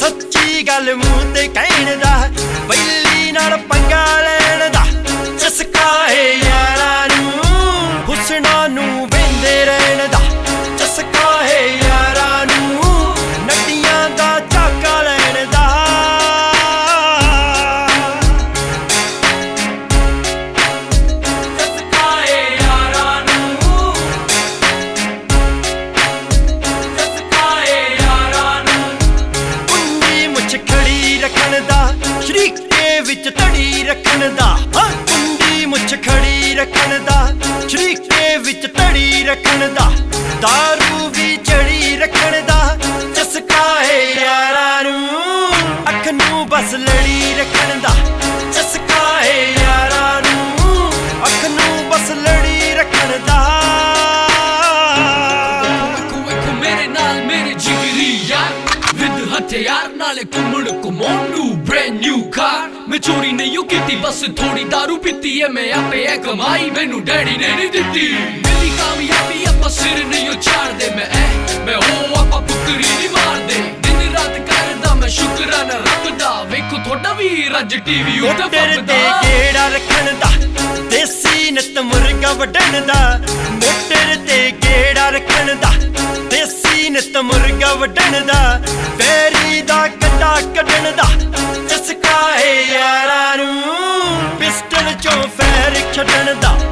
ਸੱਚੀ ਗੱਲ ਮੂੰਹ ਤੇ ਕਹਿਣ ਦਾ ਬੱਲੀ ਨਾਲ ਪੰਗਾ ਲੈਣ ਦਾ ਚਸਕਾ ਏ। ਰੱਖਣ ਦਾ, ਸ਼ਰੀਕ ਦੇ ਵਿੱਚ ਤੜੀ ਰੱਖਣ ਦਾ, ਹਾਂ, ਕੁੰਡੀ ਮੁੱਛ ਖੜੀ ਰੱਖਣ ਦਾ, ਸ਼ਰੀਕ ਦੇ ਵਿੱਚ ਤੜੀ ਰੱਖਣ ਦਾ, ਦਾਰੂ ਵੀ ਚੜੀ ਰੱਖਣ ਦਾ ਨਾਲੇ ਕੁੰਮੜ ਕੁਮੋਣ ਨੂੰ ਬ੍ਰੈਂਡ ਨਿਊ ਕਾਰ ਮੈਂ ਚੋਰੀ ਨਹੀਂ ਓ ਕੀਤੀ ਬਸ ਥੋੜੀ दारू ਪੀਤੀ ਐ। ਮੈਂ ਆਪੇ ਐ ਕਮਾਈ ਮੈਨੂੰ ਡੈਡੀ ਨੇ ਨਹੀਂ ਦਿੱਤੀ। ਮੇਰੀ ਕਾਮਯਾਬੀ ਆਪਾਂ ਸਿਰ ਨਹੀਂ ਓ ਚਾੜਦੇ ਮੈਂ ਐ ਮੈਂ ਹੋ ਆਪਾਂ ਬੁੱਕਰੀ ਨਹੀਂ ਮਾਰਦੇ। ਦਿਨ ਰਾਤ ਕਰਦਾ ਮੈਂ ਸ਼ੁਕਰਾਨਾ ਰੱਬ ਦਾ ਵੇਖੋ ਤੁਹਾਡਾ ਵੀ ਰੱਜ ਟੀਵੀ ਉੱਤੇ ਫੱਬਦਾ। ਗੇੜਾ ਰੱਖਣ ਦਾ ਦੇਸੀ ਨਿਤ ਮੁਰਗਾ ਵੱਢਣ ਦਾ ਮੋਟਰ ਤੇ ਗੇੜਾ ਰੱਖਣ ਦਾ ਦੇਸੀ ਨਿਤ ਮੁਰਗਾ ਵੱਢਣ ਦਾ ਛੱਡਣ ਦਾ